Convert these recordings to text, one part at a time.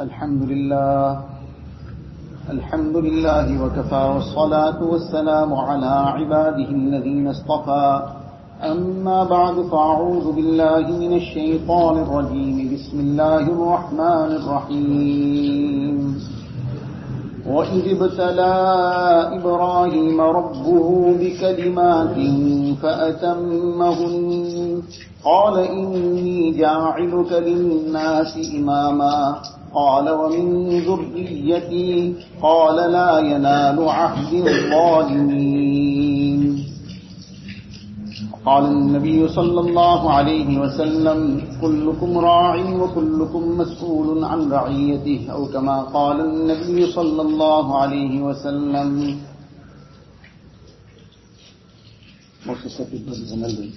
الحمد لله. الحمد لله وكفى والصلاة والسلام على عباده الذين اصطفى. أما بعد فأعوذ بالله من الشيطان الرجيم. بسم الله الرحمن الرحيم. وإذ ابتلى إبراهيم ربه بكلمات فأتمهن. قال إني جاعلك للناس إماما. قال ومن ذريتي قال لا ينال عهد الظالمين. قال النبي صلى الله عليه وسلم كلكم راع وكلكم مسؤول عن رعيته أو كما قال النبي صلى الله عليه وسلم. Most and elders,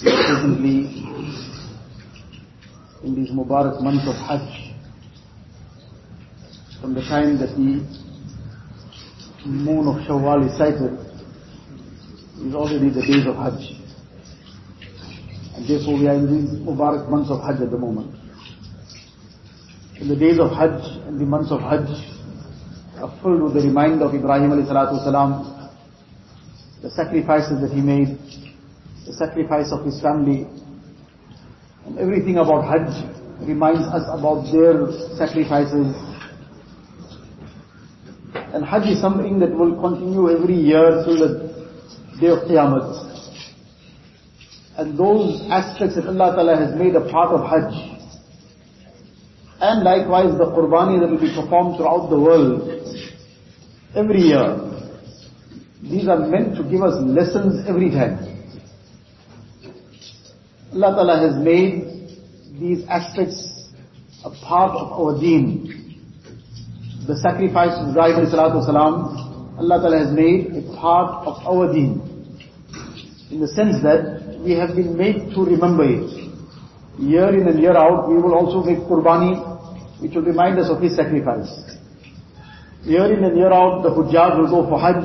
presently in these Mubarak months of Hajj, from the time that the moon of Shawwal is sighted, is already the days of Hajj. And therefore we are in these Mubarak months of Hajj at the moment. In the days of Hajj and the months of Hajj are filled with the reminder of Ibrahim alayhi salatu salam, the sacrifices that he made, the sacrifice of his family, everything about Hajj reminds us about their sacrifices. And Hajj is something that will continue every year till the day of Qiyamah. And those aspects that Allah Ta'ala has made a part of Hajj. And likewise the Qurbani that will be performed throughout the world every year. These are meant to give us lessons every time. Allah Ta'ala has made these aspects a part of our deen. The sacrifice of Ibrahim salam, Allah Ta'ala has made a part of our deen. In the sense that we have been made to remember it. Year in and year out, we will also make Qurbani, which will remind us of his sacrifice. Year in and year out, the Hujjaj will go for Hajj,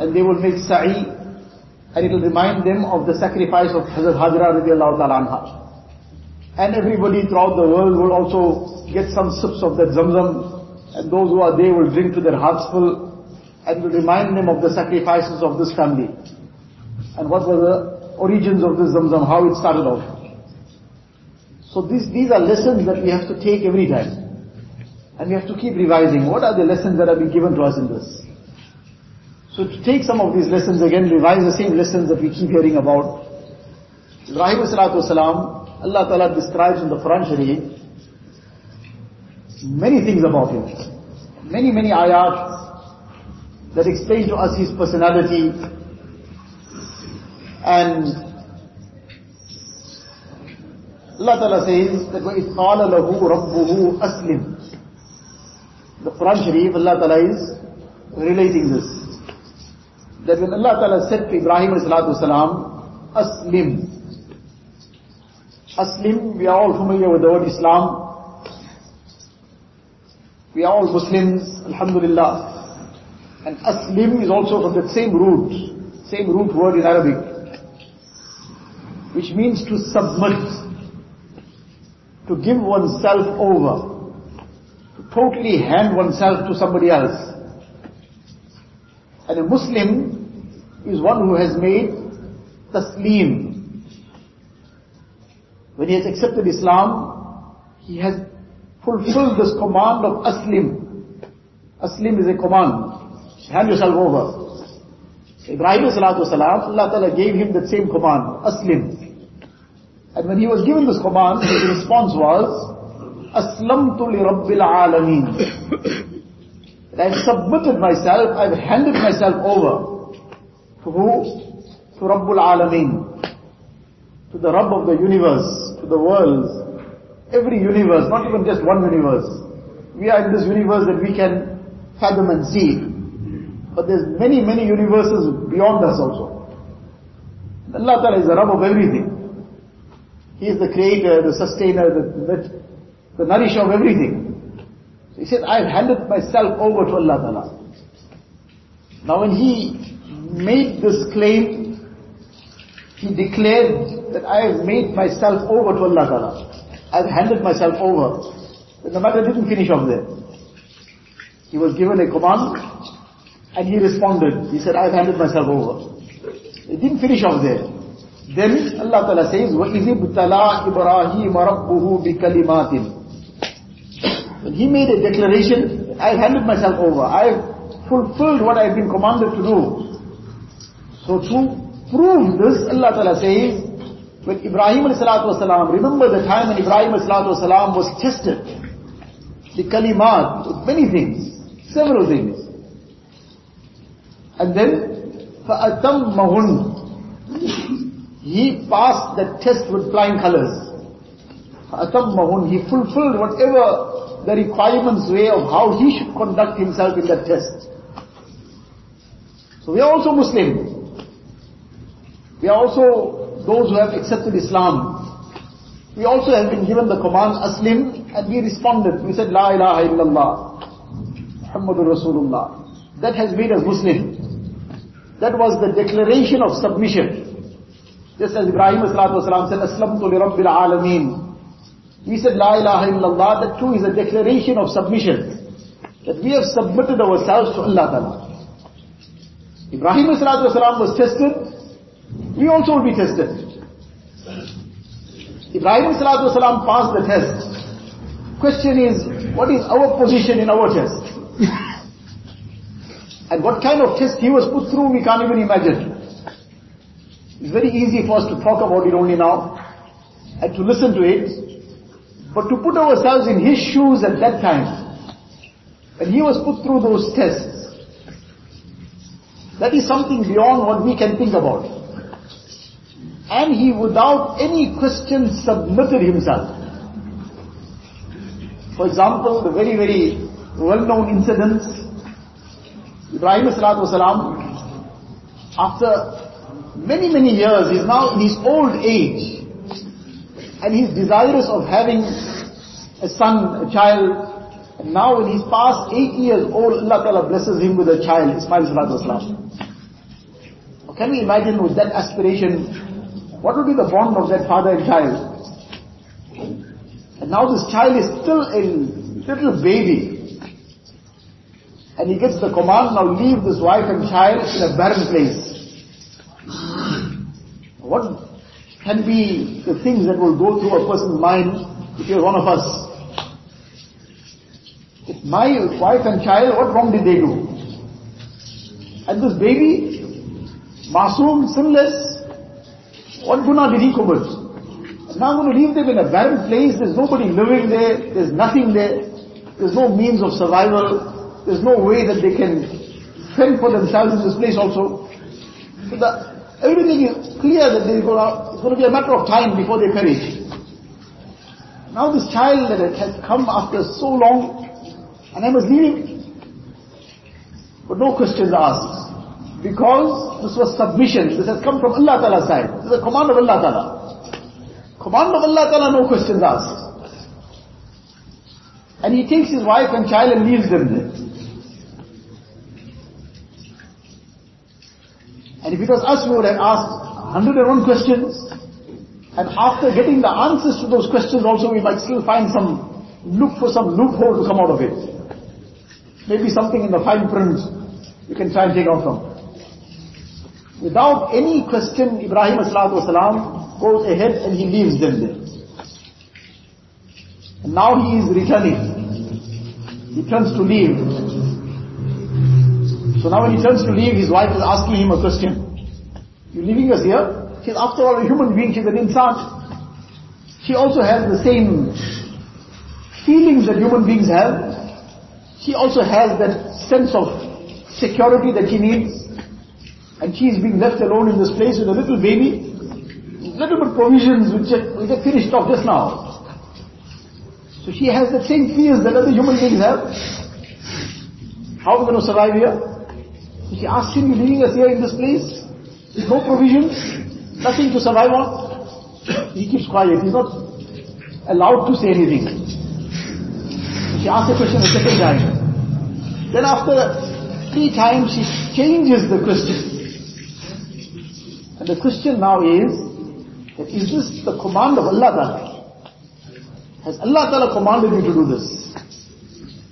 and they will make Sa'i, and it will remind them of the sacrifice of Hazrat Hajra radiallahu ta'ala anha. And everybody throughout the world will also get some sips of that Zamzam, and those who are there will drink to their hearts full, and will remind them of the sacrifices of this family. And what were the origins of this Zamzam, how it started off. So these, these are lessons that we have to take every time. And we have to keep revising. What are the lessons that have been given to us in this? So to take some of these lessons again, revise the same lessons that we keep hearing about. Ibrahim salatu salam, Allah Ta'ala describes in the Quran Sharif many things about him. Many, many ayat that explain to us his personality and Allah Ta'ala says that وَإِذْ قَالَ لَهُ رَبُّهُ أَسْلِمْ The Quran Sharif, Allah Ta'ala is relating this that when Allah Ta'ala said to Ibrahim salam, Aslim. Aslim, we are all familiar with the word Islam. We are all Muslims, Alhamdulillah. And Aslim is also from the same root, same root word in Arabic, which means to submit, to give oneself over, to totally hand oneself to somebody else. And a Muslim is one who has made taslim. When he has accepted Islam, he has fulfilled this command of aslim. Aslim is a command. Hand yourself over. Ibrahim salatu salam, Allah Ta'ala gave him that same command, aslim. And when he was given this command, his response was, Aslamtu li Rabbil Alameen. I've submitted myself, I've handed myself over to who? To Rabbul Alameen. To the Rabb of the universe, to the worlds. Every universe, not even just one universe. We are in this universe that we can fathom and see. But there's many, many universes beyond us also. Allah Ta'ala is the Rabb of everything. He is the creator, the sustainer, the, the, the nourisher of everything. He said, I have handed myself over to Allah Ta'ala. Now when he made this claim, he declared that I have made myself over to Allah Ta'ala. I've handed myself over. But the matter didn't finish off there. He was given a command and he responded. He said, I've handed myself over. It didn't finish off there. Then Allah Ta'ala says, وَإِذِ ابْتَلَى إِبْرَاهِيمَ رَبُّهُ بِكَلِمَاتٍ When he made a declaration, I've handed myself over. I've fulfilled what I've been commanded to do. So to prove this, Allah Ta'ala says, when Ibrahim والسلام, remember the time when Ibrahim والسلام, was tested. The kalimat, with many things, several things. And then, فَأَتَمَّهُنْ He passed the test with flying colors. فَأَتَمَّهُنْ He fulfilled whatever the requirement's way of how he should conduct himself in the test. So we are also Muslim. We are also those who have accepted Islam. We also have been given the command Aslim and we responded. We said La ilaha illallah Muhammadur Rasulullah. That has made us Muslim. That was the declaration of submission. Just as Ibrahim said, Aslamtu li Rabbil Alameen. We said, La ilaha illallah, that too is a declaration of submission. That we have submitted ourselves to Allah Ta'ala. Ibrahim والسلام, was tested, we also will be tested. Ibrahim salam passed the test. Question is, what is our position in our test? and what kind of test he was put through, we can't even imagine. It's very easy for us to talk about it only now, and to listen to it, but to put ourselves in his shoes at that time, when he was put through those tests, that is something beyond what we can think about. And he without any question submitted himself. For example, the very, very well-known incidents, Ibrahim salam, after many, many years, he's now in his old age, and he's desirous of having a son, a child, and now when he's past eight years old, Allah Ta'ala blesses him with a child, Ismail salatu wasalam. Can we imagine with that aspiration, what would be the bond of that father and child? And now this child is still a little baby. And he gets the command, now leave this wife and child in a barren place. What can be the things that will go through a person's mind if you're one of us? If my wife and child, what wrong did they do? And this baby, masoom, sinless, what guna did he commit? Now I'm going to leave them in a barren place, there's nobody living there, there's nothing there, there's no means of survival, there's no way that they can fend for themselves in this place also. So the, everything is clear that they go out, it's going to be a matter of time before they perish. Now this child that has come after so long, and I must leave. But no questions asked. Because this was submission. This has come from Allah Ta'ala's side. This is a command of Allah Ta'ala. Command of Allah Ta'ala, no questions asked. And he takes his wife and child and leaves them there. And if it was us, we would have asked 101 questions. And after getting the answers to those questions also, we might still find some, look for some loophole to come out of it. Maybe something in the fine print you can try and take out from. Without any question, Ibrahim salam goes ahead and he leaves them there. And now he is returning. He turns to leave. So now when he turns to leave, his wife is asking him a question. You leaving us here? She's after all a human being, she's an insan. She also has the same feelings that human beings have. She also has that sense of security that she needs. And she is being left alone in this place with a little baby, little bit provisions which are finished off just now. So she has the same fears that other human beings have. How are we going to survive here? So she asks him, you leaving us here in this place? No provisions, nothing to survive on. He keeps quiet, he's not allowed to say anything. She asks the question a second time. Then after three times she changes the question. And the question now is, that is this the command of Allah Ta'ala? Has Allah Ta'ala commanded you to do this?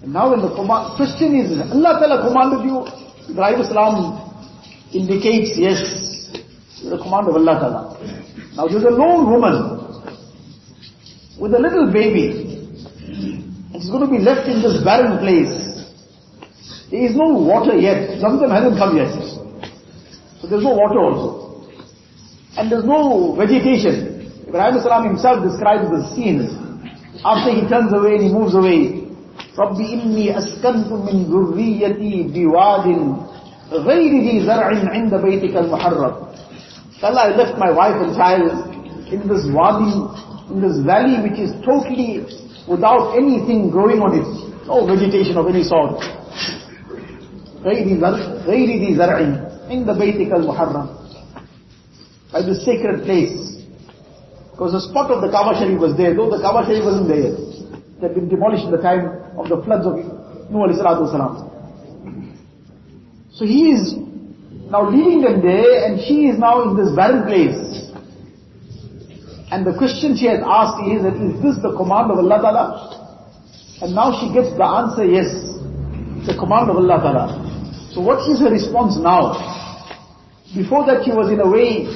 And now when the question is, Allah Ta'ala commanded you, Ibrahim Islam indicates, yes, the command of Allah Ta'ala. Now there's a lone woman with a little baby, and she's going to be left in this barren place. There is no water yet. Zamzam hasn't come yet. So there's no water also. And there's no vegetation. Ibrahim Salam himself describes the scene. After he turns away and he moves away. رَبِّ إِنِّي أَسْكَنْتُ مِنْ ذُرِّيَّتِي بِوَادٍ غَيْرِ ذِي زَرْعٍ عِنْدَ بَيْتِكَ الْمُحَرَّمِ Allah, I left my wife and child in this wadi, in this valley which is totally without anything growing on it. No vegetation of any sort. غير ذي زرع عند بيتك المحرم by the sacred place because the spot of the Kaaba Sharif was there though the Kaaba Sharif wasn't there it had been demolished in the time of the floods of Nuh so he is now leaving them there and she is now in this barren place and the question she has asked is that is this the command of Allah Ta'ala and now she gets the answer yes It's the command of Allah Ta'ala so what is her response now? Before that she was in a way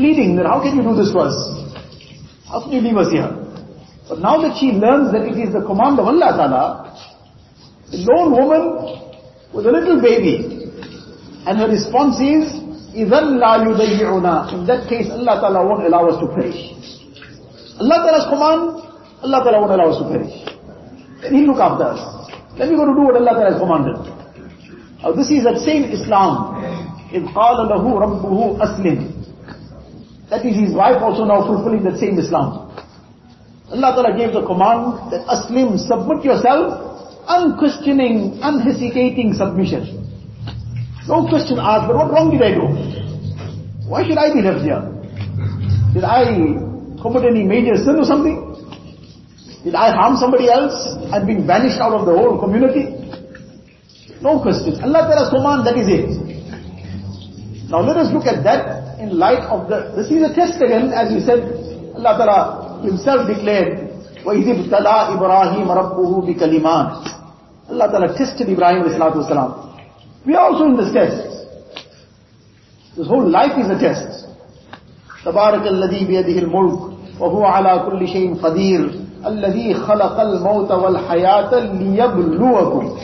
pleading that how can you do this to us? How can you leave us here? But now that she learns that it is the command of Allah Ta'ala, the lone woman with a little baby, and her response is, إِذَنْ لَا يُضَيِّعُنَا In that case, Allah Ta'ala won't allow us to perish. Allah Ta'ala's command, Allah Ta'ala won't allow us to perish. Then He'll look after us. Then we're going to do what Allah Ta'ala has commanded. Now this is that same Islam. إِذْ قَالَ لَهُ رَبُّهُ أَسْلِمْ That is his wife also now fulfilling that same Islam. Allah Ta'ala gave the command that Aslim, submit yourself, unquestioning, unhesitating submission. No question asked, but what wrong did I do? Why should I be left here? Did I commit any major sin or something? Did I harm somebody else and been banished out of the whole community? No question. Allah Ta'ala's command, that is it. Now let us look at that in light of the, this is a test again, as we said, Allah Ta'ala himself declared, وَإِذِ ابْتَلَى إِبْرَاهِيمَ رَبُّهُ بِكَلِمَاتٍ Allah Ta'ala tested Ibrahim salam. We are also in this test. This whole life is a test. تبارك الذي بيده الملك وهو على كل شيء قدير الذي خلق الموت والحياة ليبلوكم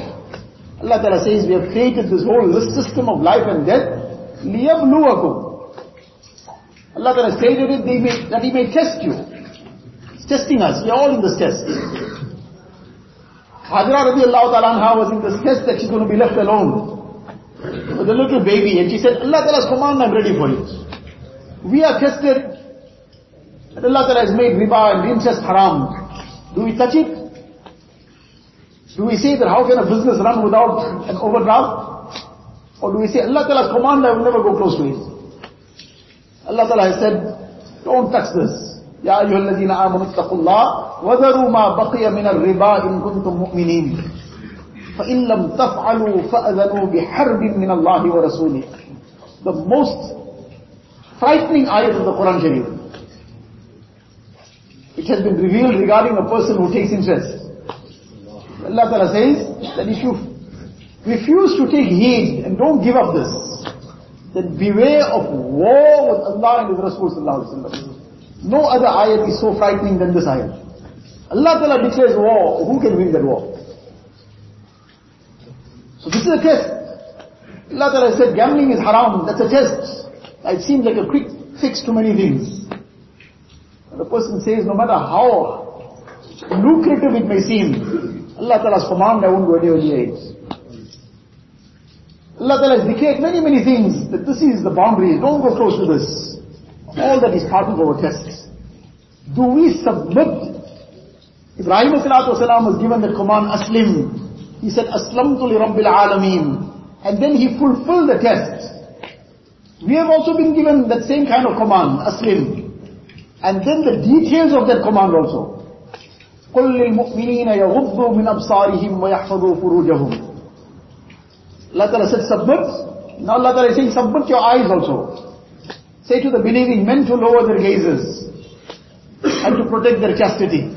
Allah Ta'ala says, we have created this whole this system of life and death, لِيَبْلُوَكُمْ Allah Ta'ala stated it may, that He may test you. He's testing us, we are all in this test. Hajra radiallahu ta'ala was in this test that she's going to be left alone with a little baby and she said, Allah Ta'ala's command, I'm ready for it. We are tested and Allah Ta'ala has made riba and incest haram. Do we touch it? Do we say that how can a business run without an overdraft? Or do we say, Allah Ta'ala's command, I will never go close to it. Allah Ta'ala has said, don't touch this. يا أيها الذين آمنوا اتقوا الله وذروا ما بقي من الربا إن كنتم مؤمنين فإن لم تفعلوا فأذنوا بحرب من الله ورسوله The most frightening ayat of the Quran Sharif. It has been revealed regarding a person who takes interest. Allah Ta'ala says that if you refuse to take heed and don't give up this, then beware of war with Allah and His Rasul Sallallahu No other ayat is so frightening than this ayat. Allah Ta'ala declares war, who can win that war? So this is a test. Allah Ta'ala said gambling is haram, that's a test. It seems like a quick fix to many things. And the person says no matter how lucrative it may seem, Allah Ta'ala's command, I won't go anywhere near it. Allah Ta'ala has declared many, many things that this is the boundary, don't go close to this All that is part of our test. Do we submit? Ibrahim Wasallam was given the command, Aslim. He said, Aslamtu li Rabbil Alameen. And then he fulfilled the test. We have also been given that same kind of command, Aslim. And then the details of that command also. قل للمؤمنين يغضوا من أبصارهم ويحفظوا فروجهم Allah Ta'ala said submit. Now Allah Ta'ala is saying submit your eyes also. Say to the believing men to lower their gazes and to protect their chastity.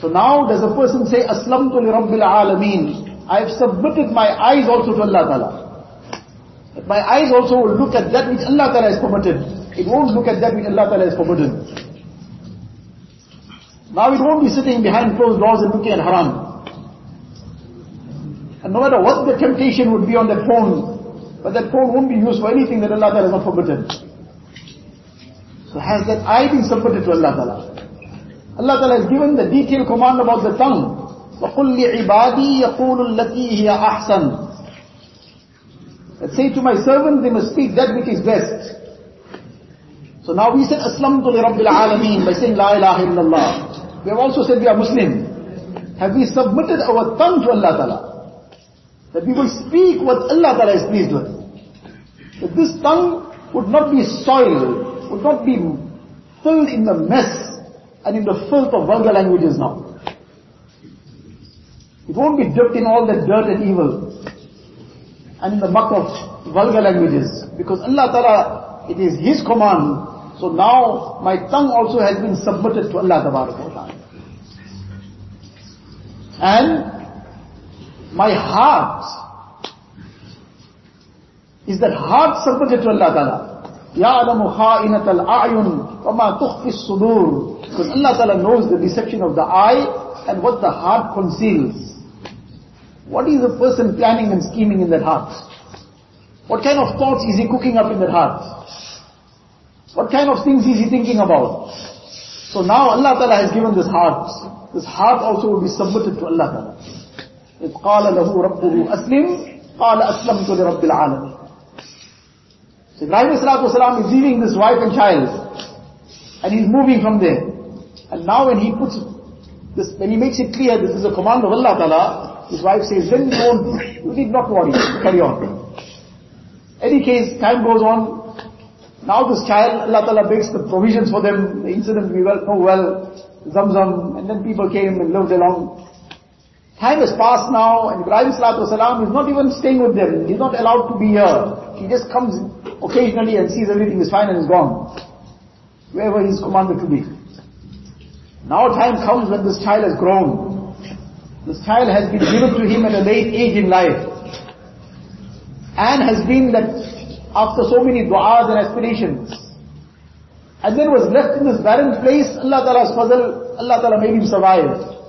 So now does a person say, Aslamtu li Rabbil Alameen. I have submitted my eyes also to Allah Ta'ala. My eyes also will look at that which Allah Ta'ala has permitted. It won't look at that which Allah Ta'ala has forbidden. Now it won't be sitting behind closed doors and looking at haram. And no matter what the temptation would be on that phone, but that phone won't be used for anything that Allah Ta'ala has not forbidden. So has that eye been submitted to Allah Ta'ala? Allah Ta'ala has given the detailed command about the tongue. وَقُلْ لِعِبَادِي يَقُولُ الَّتِي هِيَ أَحْسَنُ Let's say to my servant, they must speak that which is best. So now we said Aslamtu Rabbil by saying La ilaha illallah. We have also said we are Muslim. Have we submitted our tongue to Allah Ta'ala? That we will speak what Allah Ta'ala is pleased with. That this tongue would not be soiled would not be filled in the mess and in the filth of vulgar languages now. It won't be dipped in all the dirt and evil and in the muck of vulgar languages. Because Allah Ta'ala, it is His command. So now my tongue also has been submitted to Allah Ta'ala. And my heart is that heart submitted to Allah Ta'ala. يَعْلَمُ خَائِنَةَ الْأَعْيُنِ وَمَا تُخْفِ الصُّدُورِ Because Allah Ta'ala knows the deception of the eye and what the heart conceals. What is a person planning and scheming in that heart? What kind of thoughts is he cooking up in that heart? What kind of things is he thinking about? So now Allah Ta'ala has given this heart. This heart also will be submitted to Allah Ta'ala. إِذْ قَالَ لَهُ رَبُّهُ أَسْلِمْ قَالَ أَسْلَمْتُ لِرَبِّ الْعَالَمِينَ so Ibrahim Salam is leaving this wife and child. And he's moving from there. And now when he puts this, when he makes it clear this is a command of Allah Ta'ala, his wife says, then you won't, you need not worry, carry on. Any case, time goes on. Now this child, Allah Ta'ala makes the provisions for them, the incident we well know well, Zamzam, and then people came and lived along Time has passed now, and Ibrahim Salatu Wasalam is not even staying with them. He's not allowed to be here. He just comes occasionally and sees everything is fine and is gone. Wherever he is commanded to be. Now time comes when this child has grown. This child has been given to him at a late age in life. And has been that after so many du'as and aspirations. And then was left in this barren place, Allah Ta'ala's fazl, Allah Ta'ala made him survive.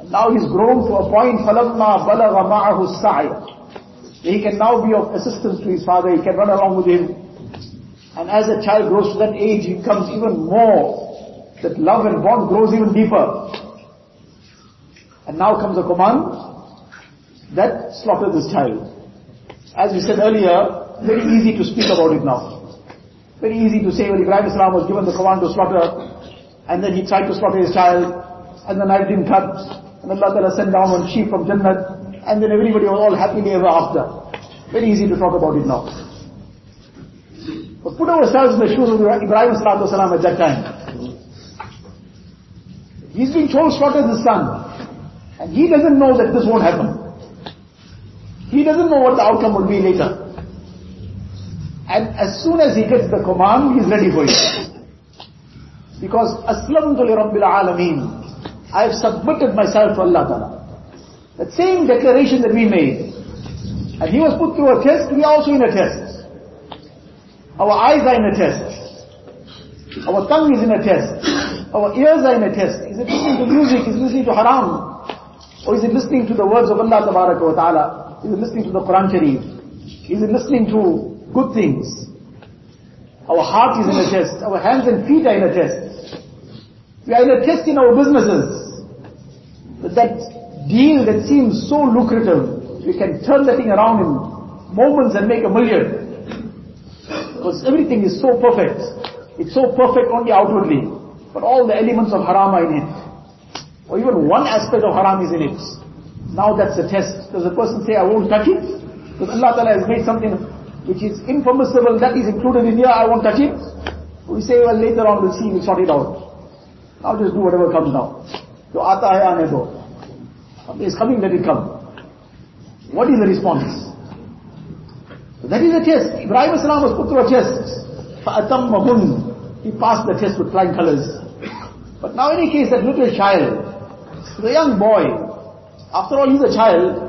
And now he's grown to a point, فَلَمَّا بَلَغَ مَعَهُ السَّعْيَ he can now be of assistance to his father, he can run along with him. And as a child grows to that age, he becomes even more, that love and bond grows even deeper. And now comes a command that slaughter this child. As we said earlier, very easy to speak about it now. Very easy to say when Ibrahim Islam was given the command to slaughter, and then he tried to slaughter his child, and the knife didn't cut, and Allah Ta'ala sent down one sheep from Jannah, and then everybody was all happily ever after. Very easy to talk about it now. But put ourselves in the shoes of Ibrahim salam at that time. He's being told slaughter his son. And he doesn't know that this won't happen. He doesn't know what the outcome will be later. And as soon as he gets the command, he's ready for it. Because Aslamtu li Alameen. I have submitted myself to Allah Ta'ala. That same declaration that we made. And he was put through a test, we are also in a test. Our eyes are in a test. Our tongue is in a test. Our ears are in a test. Is it listening to music? Is it listening to haram? Or is it listening to the words of Allah ta'ala? Is it listening to the Quran Sharif? Is it listening to good things? Our heart is in a test. Our hands and feet are in a test. We are in a test in our businesses. That deal that seems so lucrative, we can turn the thing around in moments and make a million. Because everything is so perfect. It's so perfect only outwardly. But all the elements of haram are in it. Or even one aspect of haram is in it. Now that's a test. Does a person say, I won't touch it? Because Allah Ta'ala has made something which is impermissible, that is included in here, I won't touch it. We say, well later on we'll see, we'll sort it out. Now just do whatever comes now. So aata hai aane do. Something is coming, let it come. What is the response? So that is a test. Ibrahim Islam was put through a test. فَأَتَمَّهُنْ He passed the test with flying colors. But now in any case, that little child, So the young boy, after all he's a child,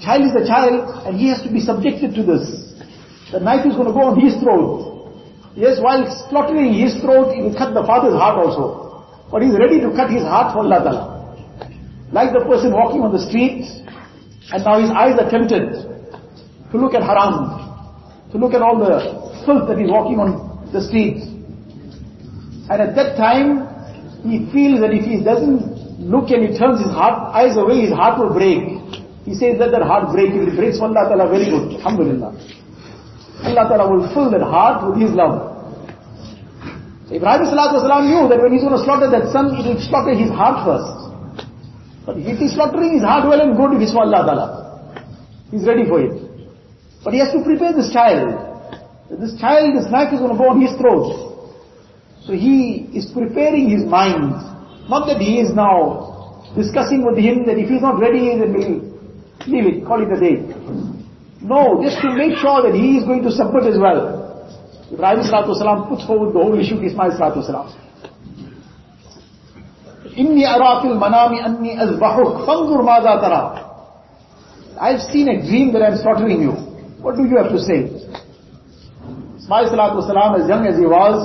child is a child and he has to be subjected to this. The knife is going to go on his throat. Yes, while slaughtering his throat, he will cut the father's heart also. But he's ready to cut his heart for Allah Ta'ala. Like the person walking on the street, and now his eyes are tempted to look at haram, to look at all the filth that he's walking on the street. And at that time, he feels that if he doesn't look and he turns his heart, eyes away, his heart will break. He says that that heart break, if it breaks for Allah Ta'ala, very good. Alhamdulillah. Allah Ta'ala will fill that heart with His love. So Ibrahim Salatu knew that when he's going to slaughter that son, he will slaughter his heart first. But if he's slaughtering his heart well and good, if Allah Ta'ala. He's ready for it. But he has to prepare this child. This child, this knife is going to go on his throat. So he is preparing his mind. Not that he is now discussing with him that if he's not ready, then we'll leave it, call it a day. No, just to make sure that he is going to submit as well. ابراہیم صلاحت السلام کچھ ہو دو یشو کی اسماعی سلاط اسلام انات المنامی ترا۔ آئی ہیو سین اے ڈریم در ایم سوٹرنگ یو وٹ ڈو یو ہیو ٹو سی اسماعیل صلاحت السلام از یگ ایز ای واز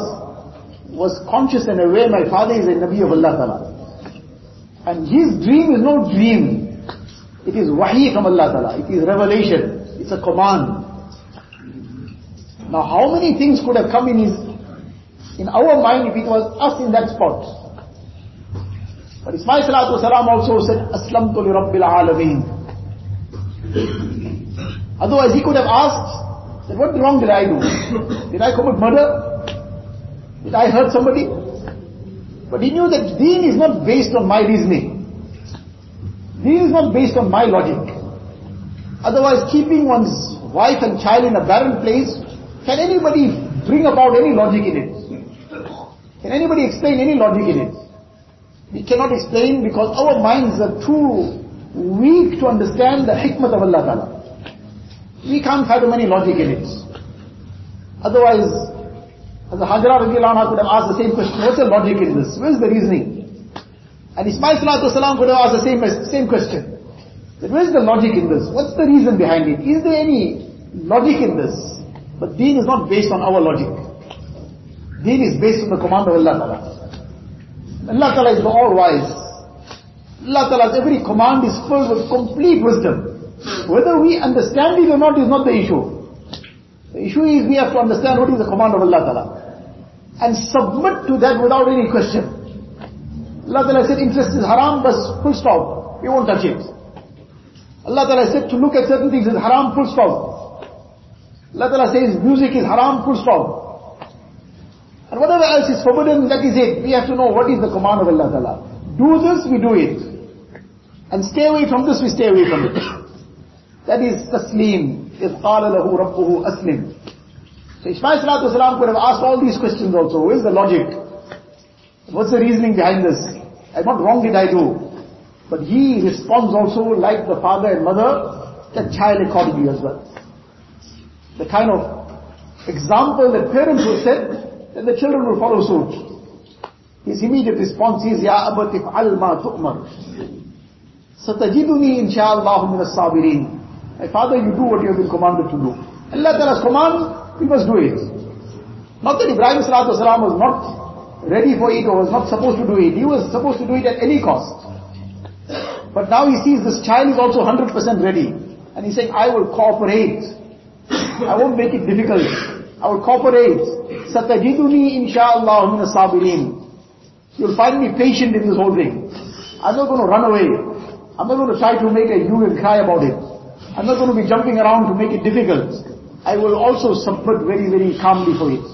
واز کانشیس این اے وے مائی فادر از اے نبی اب اللہ تعالیٰ اینڈ ہیز ڈریم از نو ڈریم اٹ از وحی واحق اللہ تعالیٰ اٹ از ریولیشن اٹس اے کمانڈ Now how many things could have come in his, in our mind if it was us in that spot? But Ismail Salatu Salam also said, Aslamtu li Rabbil Alameen. Otherwise he could have asked, that what wrong did I do? Did I commit murder? Did I hurt somebody? But he knew that deen is not based on my reasoning. This is not based on my logic. Otherwise, keeping one's wife and child in a barren place, can anybody bring about any logic in it? Can anybody explain any logic in it? We cannot explain because our minds are too weak to understand the hikmah of Allah Ta'ala. We can't fathom any logic in it. Otherwise, as the Hajra could have asked the same question, what's the logic in this? Where's the reasoning? And Ismail salam could have asked the same, same question. Where's the logic in this? What's the reason behind it? Is there any logic in this? But deen is not based on our logic. Deen is based on the command of Allah Ta'ala. Allah Ta'ala is the all-wise. Allah Ta'ala's every command is filled with complete wisdom. Whether we understand it or not is not the issue. The issue is we have to understand what is the command of Allah Ta'ala. And submit to that without any question. Allah Ta'ala said interest is haram, but full stop. We won't touch it. Allah Ta'ala said to look at certain things is haram, full stop. Allah Ta'ala says music is haram, full stop. And whatever else is forbidden, that is it. We have to know what is the command of Allah Ta'ala. Do this, we do it. And stay away from this, we stay away from it. That is taslim. إِذْ قَالَ لَهُ رَبُّهُ أَسْلِمْ So Ismail Salatu Salam could have asked all these questions also. Where is the logic? What's the reasoning behind this? And what wrong did I do? But he responds also like the father and mother, that child accordingly as well. The kind of example that parents will set, then the children will follow suit. His immediate response is, Ya abat if'al ma tu'mar. Satajiduni insha'Allah min as-sabirin. My father, you do what you have been commanded to do. Allah Ta'ala's command, we must do it. Not that Ibrahim Salatu Salam was not ready for it or was not supposed to do it. He was supposed to do it at any cost. But now he sees this child is also 100% ready. And he's saying, I will cooperate. I won't make it difficult. I will cooperate. Satajiduni insha'Allah min sabirin. You'll find me patient in this whole thing. I'm not going to run away. I'm not going to try to make a hue and cry about it. I'm not going to be jumping around to make it difficult. I will also submit very, very calmly for it.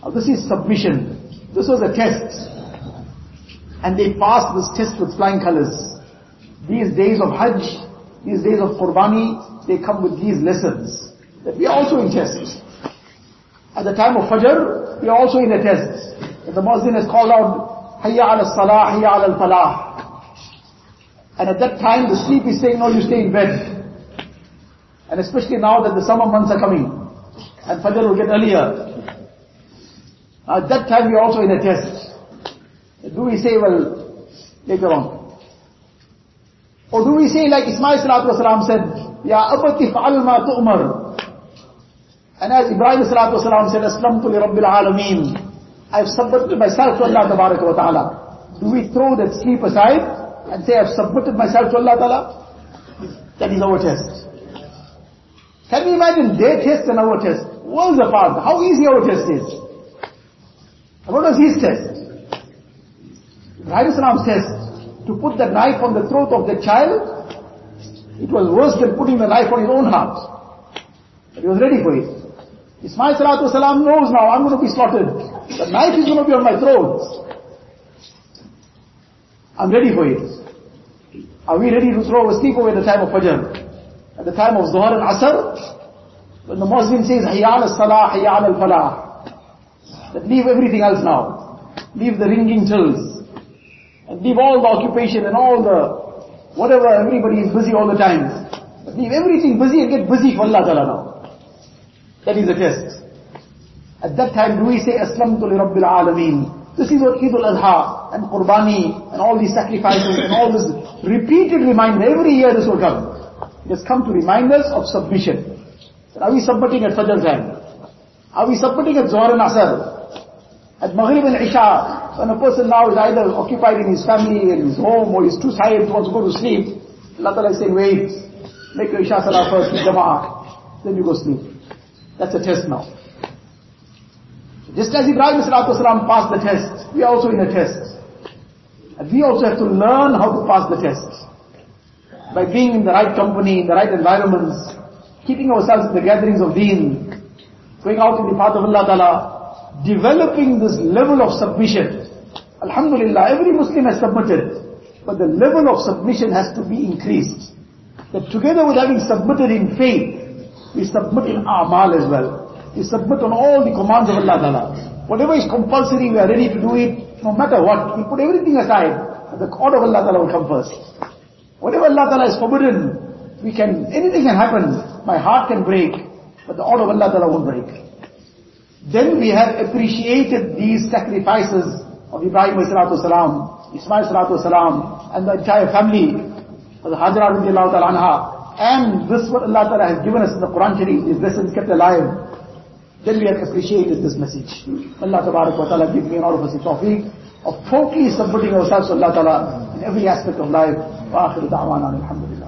Now this is submission. This was a test. And they passed this test with flying colors. These days of Hajj, these days of Qurbani, they come with these lessons. That we are also in test. At the time of Fajr, we are also in a test. The Muslim has called out, Hayya ala salah, Hayya ala falah. And at that time the sleep is saying, no, you stay in bed. And especially now that the summer months are coming. And Fajr will get earlier. At that time we are also in a test. Do we say, well, later on. Or do we say like Ismail salatu said, Ya abati fa'al ma tu'mar. And as Ibrahim salatu said, Aslamtu li rabbil alameen. I have submitted myself to Allah wa ta'ala. Do we throw that sleep aside and say I have submitted myself to Allah ta'ala? That is our test. Can you imagine their test and our test? Worlds apart. How easy our test is. And what was his test? Ibrahim Salam's test. To put the knife on the throat of the child, it was worse than putting the knife on his own heart. But he was ready for it. Ismail salatu salam knows now, I'm going to be slaughtered. The knife is going to be on my throat. I'm ready for it. Are we ready to throw a sleepover at the time of Fajr? At the time of Zuhar and Asr? When the Muslim says, Hayyan al-Salah, Hayyan al-Falah. Leave everything else now. Leave the ringing tills. And leave all the occupation and all the, whatever, everybody is busy all the time. But leave everything busy and get busy for Allah Ta'ala now. That is the test. At that time, do we say, Aslamtu li Rabbil Alameen? This is what Eid al-Adha and Qurbani and all these sacrifices and all this repeated reminder, every year this will come. It has come to remind us of submission. Are we submitting at Fajr time? Are we submitting at Zohar and Asr? At Maghrib and Isha, when a person now is either occupied in his family, in his home, or he's too tired, wants to go to sleep, Allah Ta'ala is saying, wait, make your Isha Salah first Jama'ah, then you go sleep. That's a test now. Just as Ibrahim salam passed the test, we are also in a test. And we also have to learn how to pass the test. By being in the right company, in the right environments, keeping ourselves in the gatherings of deen, going out in the path of Allah Ta'ala, developing this level of submission. Alhamdulillah, every Muslim has submitted, but the level of submission has to be increased. That together with having submitted in faith, we submit in amal as well. We submit on all the commands of Allah Ta'ala. Whatever is compulsory, we are ready to do it, no matter what. We put everything aside, the order of Allah Ta'ala will come first. Whatever Allah Ta'ala is forbidden, we can, anything can happen. My heart can break, but the order of Allah Ta'ala won't break. Then we have appreciated these sacrifices of Ibrahim salatu salam, Ismail salatu salam, and the entire family of the Hajra radiallahu ta'ala anha. And this what Allah ta'ala has given us in the Quran Sharif, these lessons kept alive. Then we have appreciated this message. Allah wa ta'ala give me an all of us the tawfiq of totally submitting ourselves to Allah ta'ala in every aspect of life. Wa akhiru da'wana alhamdulillah.